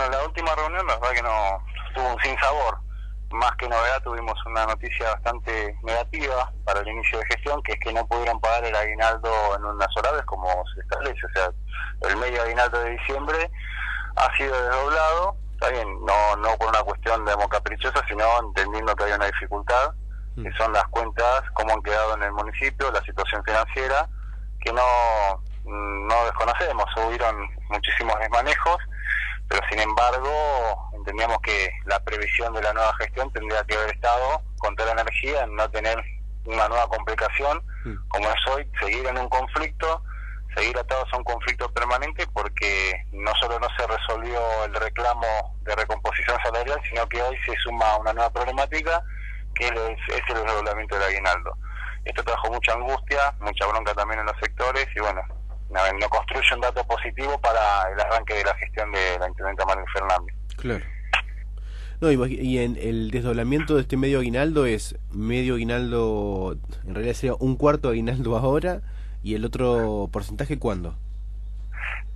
Bueno, la última reunión la verdad que no tuvo un sin sabor. Más que novedad tuvimos una noticia bastante negativa para el inicio de gestión, que es que no pudieron pagar el aguinaldo en unas sola vez como se establece. O sea, el medio aguinaldo de diciembre ha sido desdoblado, está bien, no, no por una cuestión de caprichosa, sino entendiendo que hay una dificultad, que son las cuentas, cómo han quedado en el municipio, la situación financiera, que no, no desconocemos, hubieron muchísimos desmanejos pero sin embargo entendíamos que la previsión de la nueva gestión tendría que haber estado con toda la energía en no tener una nueva complicación mm. como es hoy, seguir en un conflicto, seguir atados a un conflicto permanente porque no solo no se resolvió el reclamo de recomposición salarial, sino que hoy se suma una nueva problemática que es, es el desdoblamiento del aguinaldo. Esto trajo mucha angustia, mucha bronca también en los sectores y bueno, no, construye un dato positivo para el arranque de la gestión de la intendenta Manuel Fernández. Claro. No, y en el desdoblamiento de este medio aguinaldo es medio aguinaldo, en realidad sería un cuarto aguinaldo ahora y el otro porcentaje cuándo?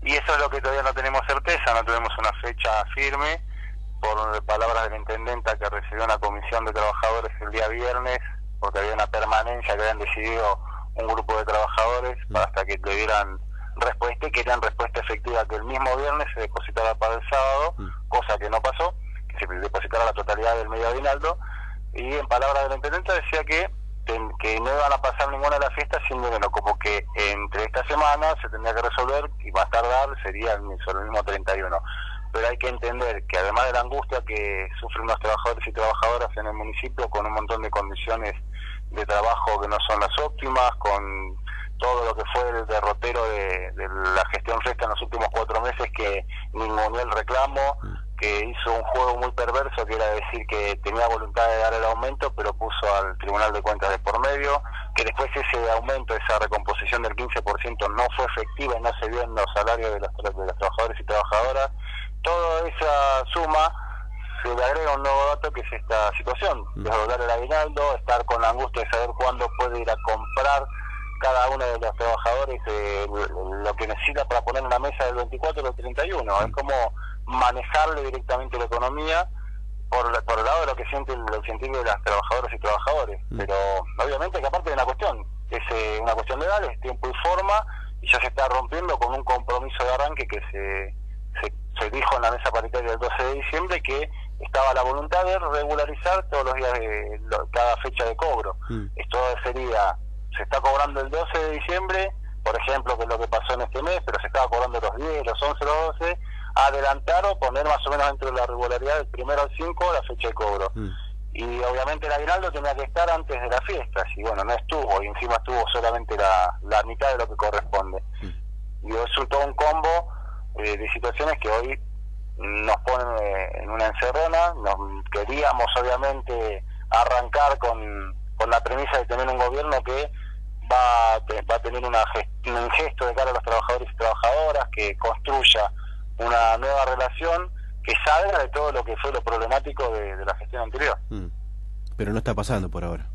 Y eso es lo que todavía no tenemos certeza, no tenemos una fecha firme, por palabras de la intendenta que recibió una comisión de trabajadores el día viernes, porque había una permanencia que habían decidido un grupo de trabajadores mm. hasta que le dieran respuesta y querían respuesta efectiva que el mismo viernes se depositara para el sábado, mm. cosa que no pasó, que se depositara la totalidad del medio aguinaldo, y en palabras de la intendente decía que que no iban a pasar ninguna de las fiestas sin dinero, como que entre esta semana se tendría que resolver y más tardar sería el mismo 31. Pero hay que entender que además de la angustia que sufren los trabajadores y trabajadoras en el municipio con un montón de condiciones de trabajo que no son las óptimas, con todo lo que fue el derrotero de, la gestión resta en los últimos cuatro meses que ningunó el reclamo, que hizo un juego muy perverso que era decir que tenía voluntad de dar el aumento pero puso al Tribunal de Cuentas de por medio, que después ese aumento, esa recomposición del 15% no fue efectiva y no se vio en los salarios de los, de los trabajadores y trabajadoras. Toda esa suma se le agrega un nuevo dato que es esta situación, desdoblar el aguinaldo, estar con la angustia de saber cuándo puede ir a comprar cada uno de los trabajadores eh, lo que necesita para poner una mesa del 24 o del 31. Es como manejarle directamente la economía por, por el lado de lo que siente el, científico de las trabajadoras y trabajadores. Pero obviamente que aparte de una cuestión, es eh, una cuestión legal, es tiempo y forma, y ya se está rompiendo con un compromiso de arranque que se, se, se dijo en la mesa paritaria del 12 de diciembre que estaba la voluntad de regularizar todos los días de cada fecha de cobro. Mm. Esto sería, se está cobrando el 12 de diciembre, por ejemplo, que es lo que pasó en este mes, pero se estaba cobrando los 10, los 11, los 12, adelantar o poner más o menos dentro de la regularidad del primero al 5 la fecha de cobro. Mm. Y obviamente el aguinaldo tenía que estar antes de las fiestas, y bueno, no estuvo, y encima estuvo solamente la, la mitad de lo que corresponde. Mm. Y resultó un combo eh, de situaciones que hoy nos ponen eh, en una encerrona, nos queríamos obviamente arrancar con, con la premisa de tener un gobierno que va, va a tener una un gesto de cara a los trabajadores y trabajadoras, que construya una nueva relación, que salga de todo lo que fue lo problemático de, la gestión anterior. Mm. Pero no está pasando por ahora.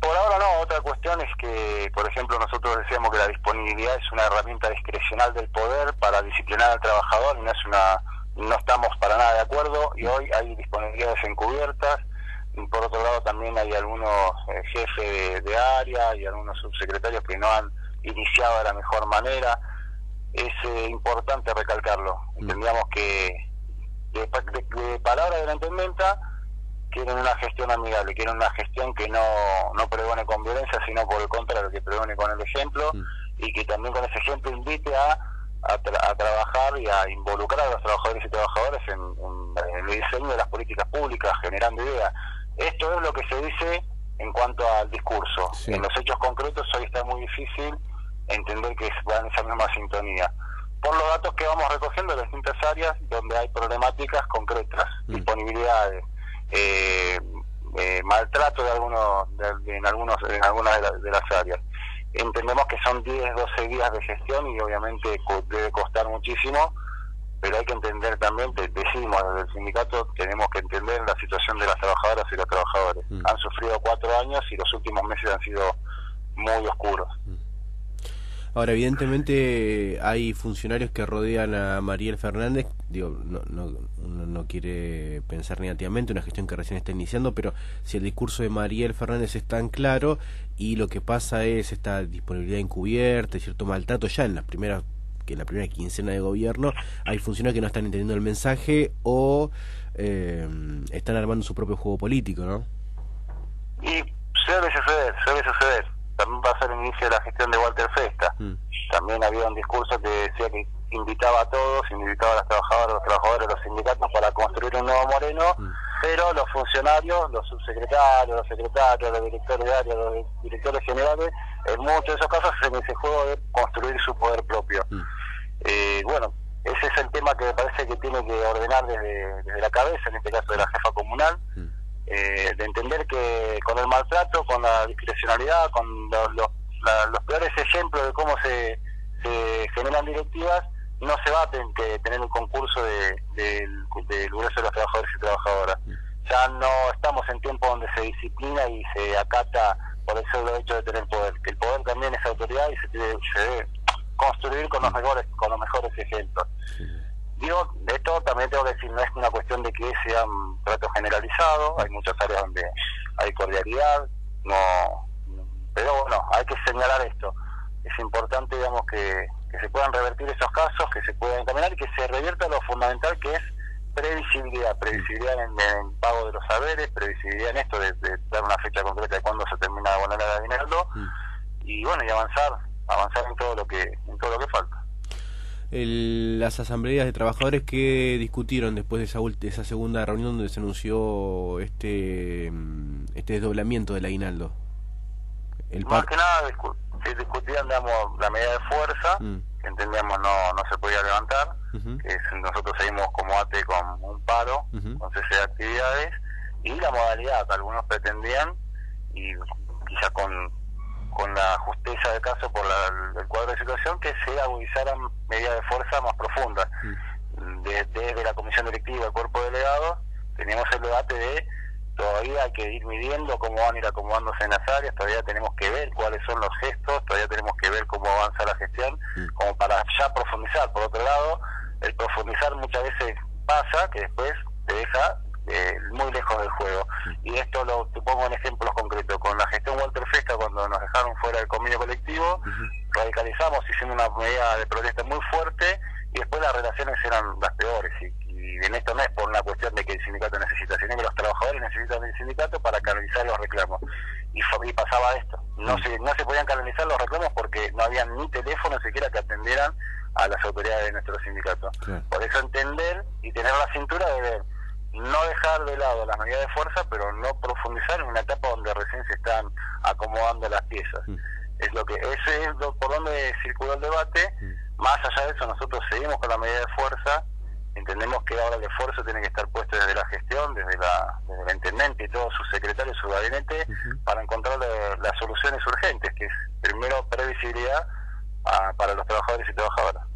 Por ahora no, otra cuestión es que, por ejemplo, nosotros decíamos que la disponibilidad es una herramienta discrecional del poder para disciplinar al trabajador y no es una no estamos para nada de acuerdo y hoy hay disponibilidades encubiertas. Por otro lado también hay algunos eh, jefes de, área y algunos subsecretarios que no han iniciado de la mejor manera. Es eh, importante recalcarlo. Mm. Entendíamos que de, de, palabra de la intendenta quieren una gestión amigable, quieren una gestión que no, no pregone con violencia, sino por el contrario, que pregone con el ejemplo mm. y que también con ese ejemplo invite a, a, trabajar y a involucrar a los trabajadores y trabajadoras en, el diseño de las políticas públicas, generando ideas. Esto es lo que se dice en cuanto al discurso. En los hechos concretos hoy está muy difícil entender que van en esa misma sintonía. Por los datos que vamos recogiendo de distintas áreas donde hay problemáticas concretas, mm. disponibilidades, eh, eh, maltrato de algunos en algunos en algunas de, las áreas entendemos que son 10 12 días de gestión y obviamente debe costar muchísimo pero hay que entender también decimos desde el sindicato tenemos que entender la situación de las trabajadoras y los trabajadores mm. han sufrido cuatro años y los últimos meses han sido muy oscuros mm. Ahora, evidentemente hay funcionarios que rodean a Mariel Fernández, digo, no, no, uno no quiere pensar negativamente, una gestión que recién está iniciando, pero si el discurso de Mariel Fernández es tan claro y lo que pasa es esta disponibilidad encubierta cierto maltrato ya en las primeras que en la primera quincena de gobierno hay funcionarios que no están entendiendo el mensaje o eh, están armando su propio juego político, ¿no? Y suele suceder, suele suceder. También pasó el inicio de la gestión de Walter Festa. Mm. También había un discurso que decía que invitaba a todos, invitaba a los trabajadores, los trabajadores, los sindicatos para construir un nuevo Moreno, mm. pero los funcionarios, los subsecretarios, los secretarios, los directores de área, los directores generales, en muchos de esos casos en ese juego de construir su poder propio. Mm. Eh, bueno, ese es el tema que me parece que tiene que ordenar desde, desde la cabeza, en este caso de la jefa comunal, eh, de entender que con el maltrato, con la discrecionalidad, con los, los, peores ejemplos de cómo se, generan directivas, no se va a tener que tener un concurso de, del grueso de los trabajadores y trabajadoras. Ya no estamos en tiempo donde se disciplina y se acata por el solo hecho de tener poder, que el poder también es autoridad y se debe, construir con los mejores, con los mejores ejemplos. Digo, de esto también tengo que decir, no es una cuestión de que sea un trato generalizado, hay muchas áreas donde hay cordialidad, no pero bueno, hay que señalar esto. Es importante, digamos, que, se puedan revertir esos casos, que se puedan encaminar y que se revierta lo fundamental que es previsibilidad, previsibilidad en el pago de los saberes, previsibilidad en esto de, dar una fecha concreta de cuándo se termina de abonar el dinero mm. y bueno, y avanzar, avanzar en todo lo que, en todo lo que falta las asambleas de trabajadores que discutieron después de esa, esa segunda reunión donde se anunció este mm, este desdoblamiento del aguinaldo. El Más que nada se discutían digamos, la medida de fuerza, mm. que entendíamos no, no se podía levantar, que nosotros seguimos como ATE con un paro, con cese de actividades, y la modalidad, algunos pretendían, y quizá con con la justeza del caso por el cuadro de situación que se agudizaran medidas de fuerza más profundas. Mm. desde la comisión directiva, el cuerpo delegado, teníamos el debate de todavía hay que ir midiendo cómo van a ir acomodándose en las áreas, todavía tenemos que ver cuáles son los gestos, todavía tenemos que ver cómo avanza la gestión, como para ya profundizar. Por otro lado, el profundizar muchas veces pasa que después te deja eh, muy lejos del juego. Y esto lo te pongo en ejemplos concretos. Con la gestión Walter Festa, cuando nos dejaron fuera del convenio colectivo, radicalizamos, hicimos una medida de protesta muy fuerte y después las relaciones eran las peores. Y, en esto no es por una cuestión de que el sindicato necesita, sino que los trabajadores necesitan el sindicato para canalizar los reclamos. Y, y pasaba esto. No se, no se podían canalizar los reclamos porque no había ni teléfono siquiera que atendieran a las autoridades de nuestro sindicato. Por eso entender y tener la cintura de ver no dejar de lado las medidas de fuerza, pero no profundizar en una etapa donde recién se están acomodando las piezas. Mm. Es lo que ese es por donde circuló el debate. Mm. Más allá de eso, nosotros seguimos con la medida de fuerza. Entendemos que ahora el esfuerzo tiene que estar puesto desde la gestión, desde, la, desde intendente y todos sus secretarios, su gabinete, para encontrar las soluciones urgentes, que es primero previsibilidad ah, para los trabajadores y trabajadoras.